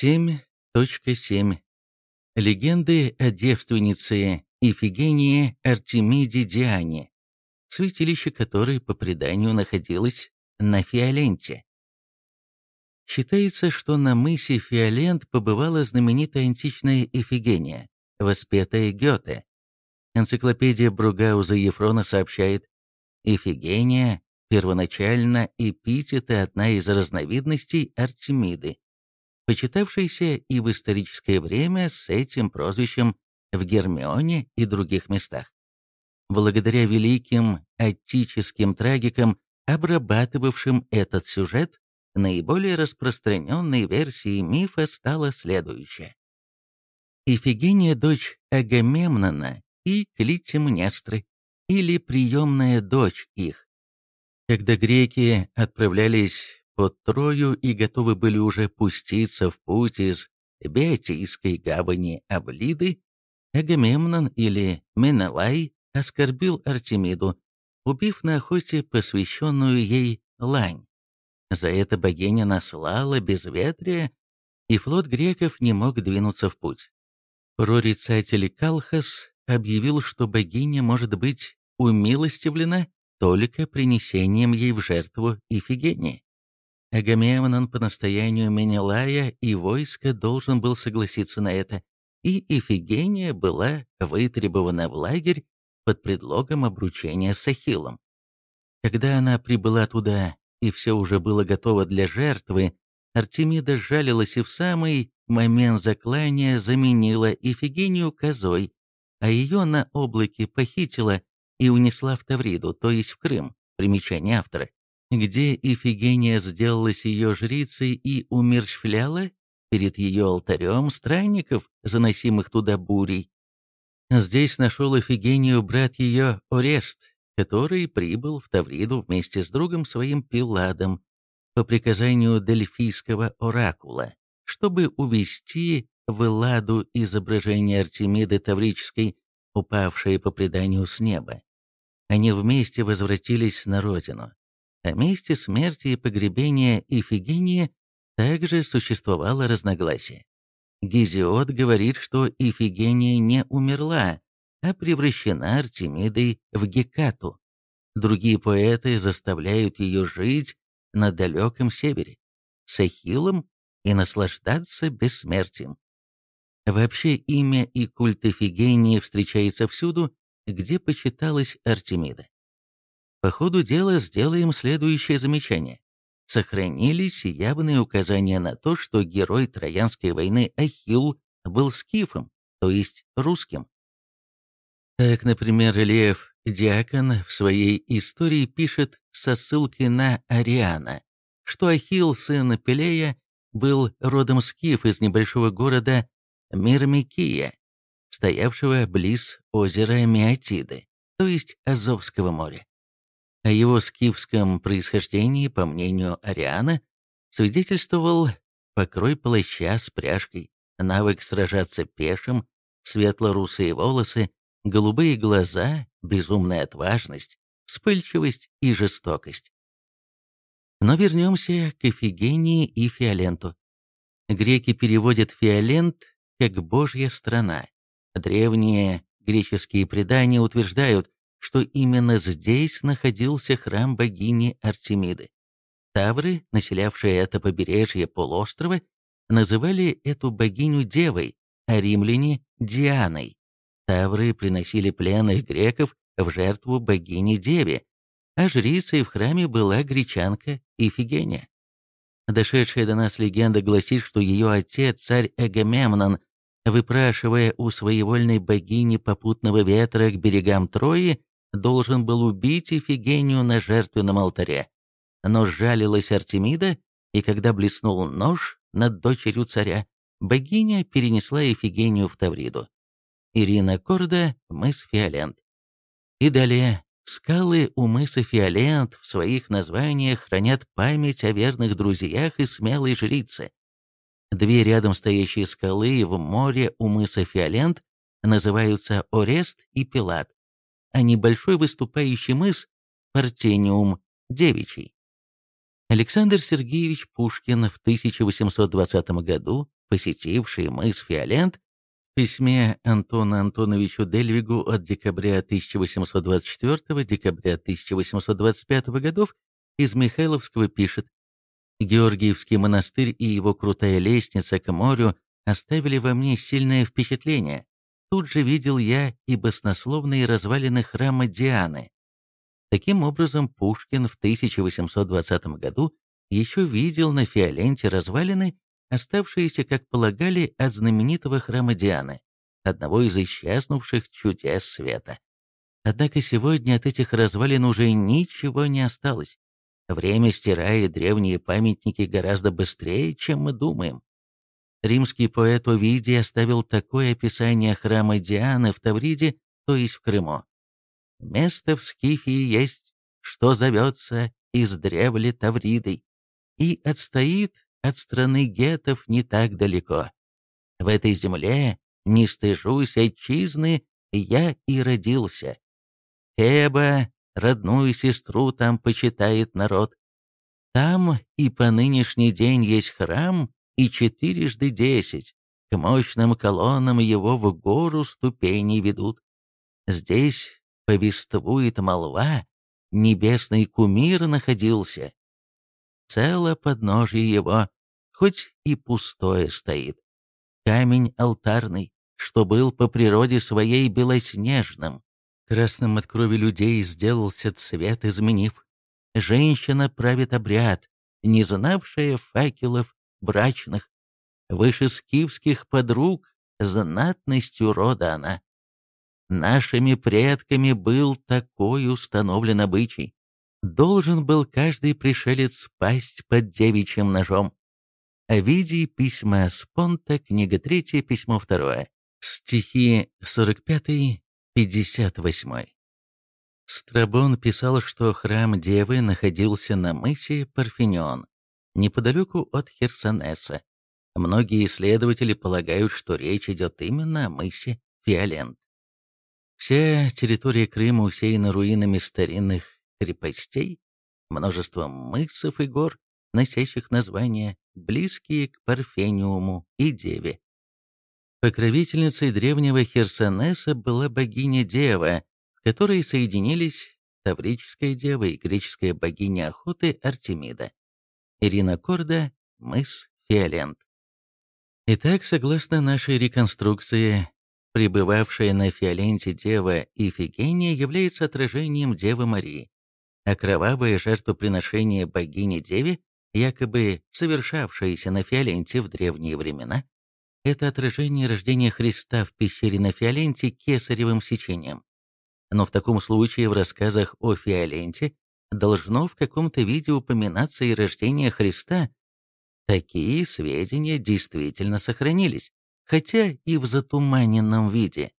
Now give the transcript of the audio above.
7.7. Легенды о девственнице Ифигении Артемиде Диане, святилище которой, по преданию, находилось на Фиоленте. Считается, что на мысе Фиолент побывала знаменитая античная Ифигения, воспетая Гёте. Энциклопедия Бругауза Ефрона сообщает, Ифигения первоначально эпитеты одна из разновидностей Артемиды, почитавшейся и в историческое время с этим прозвищем в Гермионе и других местах. Благодаря великим аттическим трагикам, обрабатывавшим этот сюжет, наиболее распространенной версией мифа стала следующая. Ифигения – дочь Агамемнона и Клитимнестры, или приемная дочь их. Когда греки отправлялись под Трою и готовы были уже пуститься в путь из Беатийской гавани Аблиды, Агамемнон или Менелай оскорбил Артемиду, убив на охоте посвященную ей лань. За это богиня наслала безветрие, и флот греков не мог двинуться в путь. Прорицатель Калхас объявил, что богиня может быть умилостивлена только принесением ей в жертву Ифигении. Агамемнон по настоянию Менелая и войска должен был согласиться на это, и Ифигения была вытребована в лагерь под предлогом обручения с Ахиллом. Когда она прибыла туда, и все уже было готово для жертвы, Артемида жалилась и в самый момент заклания заменила Ифигению козой, а ее на облаке похитила и унесла в Тавриду, то есть в Крым, примечание автора, где Ифигения сделалась ее жрицей и умерщвляла перед ее алтарем странников, заносимых туда бурей. Здесь нашел Эфигению брат ее Орест, который прибыл в Тавриду вместе с другом своим Пиладом по приказанию Дельфийского оракула, чтобы увести в Элладу изображение Артемиды Таврической, упавшее по преданию с неба. Они вместе возвратились на родину. О месте смерти и погребения Ифигении также существовало разногласие. Гезиод говорит, что Ифигения не умерла, а превращена Артемидой в Гекату. Другие поэты заставляют ее жить на далеком севере, с Ахиллом и наслаждаться бессмертием. Вообще имя и культ Ифигении встречается всюду, где почиталась Артемида. По ходу дела сделаем следующее замечание сохранились явные указания на то, что герой Троянской войны Ахилл был скифом, то есть русским. Так, например, Лев Диакон в своей истории пишет со ссылкой на Ариана, что Ахилл, сын Пелея, был родом скиф из небольшого города Мирмикия, стоявшего близ озера Миотиды, то есть Азовского моря. О его скифском происхождении, по мнению Ариана, свидетельствовал покрой плаща с пряжкой, навык сражаться пешим, светло-русые волосы, голубые глаза, безумная отважность, вспыльчивость и жестокость. Но вернемся к Эфигении и Фиоленту. Греки переводят Фиолент как «божья страна». Древние греческие предания утверждают, что именно здесь находился храм богини Артемиды. Тавры, населявшие это побережье полуострова, называли эту богиню девой, а римляне – Дианой. Тавры приносили пленных греков в жертву богини-деве, а жрицей в храме была гречанка Ифигения. Дошедшая до нас легенда гласит, что ее отец, царь Агамемнон, выпрашивая у своевольной богини попутного ветра к берегам Трои, должен был убить Ифигению на жертвенном алтаре. Но жалилась Артемида, и когда блеснул нож над дочерью царя, богиня перенесла Ифигению в Тавриду. Ирина Корда, мыс Фиолент. И далее, скалы у мыса Фиолент в своих названиях хранят память о верных друзьях и смелой жрице. Две рядом стоящие скалы в море у мыса Фиолент называются Орест и Пилат а небольшой выступающий мыс Партениум девичий. Александр Сергеевич Пушкин в 1820 году посетивший мыс Фиолент, в письме Антона Антоновичу Дельвигу от декабря 1824-декабря 1825 годов из Михайловского пишет «Георгиевский монастырь и его крутая лестница к морю оставили во мне сильное впечатление. Тут же видел я и баснословные развалины храма Дианы. Таким образом, Пушкин в 1820 году еще видел на Фиоленте развалины, оставшиеся, как полагали, от знаменитого храма Дианы, одного из исчезнувших чудес света. Однако сегодня от этих развалин уже ничего не осталось. Время стирает древние памятники гораздо быстрее, чем мы думаем. Римский поэт Овидий оставил такое описание храма Дианы в Тавриде, то есть в Крыму. «Место в Скифии есть, что зовется издревле Тавридой, и отстоит от страны гетов не так далеко. В этой земле, не стыжусь отчизны, я и родился. Феба, родную сестру там почитает народ. Там и по нынешний день есть храм, и четырежды десять. К мощным колоннам его в гору ступени ведут. Здесь повествует молва, небесный кумир находился. Цело подножие его, хоть и пустое стоит. Камень алтарный, что был по природе своей белоснежным, красным от крови людей сделался цвет, изменив. Женщина правит обряд, не знавшая факелов брачных. Выше скифских подруг знатностью рода она. Нашими предками был такой установлен обычай. Должен был каждый пришелец пасть под девичьим ножом. Овидий, письма Спонта, книга 3, письмо 2, стихи 45-58. Страбон писал, что храм Девы находился на мысе Парфенион, неподалеку от Херсонеса. Многие исследователи полагают, что речь идет именно о мысе Фиолент. Вся территория Крыма усеяна руинами старинных крепостей, множеством мысов и гор, носящих названия, близкие к Парфениуму и Деве. Покровительницей древнего Херсонеса была богиня Дева, в которой соединились Таврическая дева и греческая богиня охоты Артемида. Ирина Корда, мыс Фиолент. Итак, согласно нашей реконструкции, пребывавшая на Фиоленте Дева Ифигения является отражением Девы Марии, а кровавое жертвоприношение богини Деве, якобы совершавшееся на Фиоленте в древние времена, это отражение рождения Христа в пещере на Фиоленте кесаревым сечением. Но в таком случае в рассказах о Фиоленте должно в каком-то виде упоминаться и рождение Христа. Такие сведения действительно сохранились, хотя и в затуманенном виде.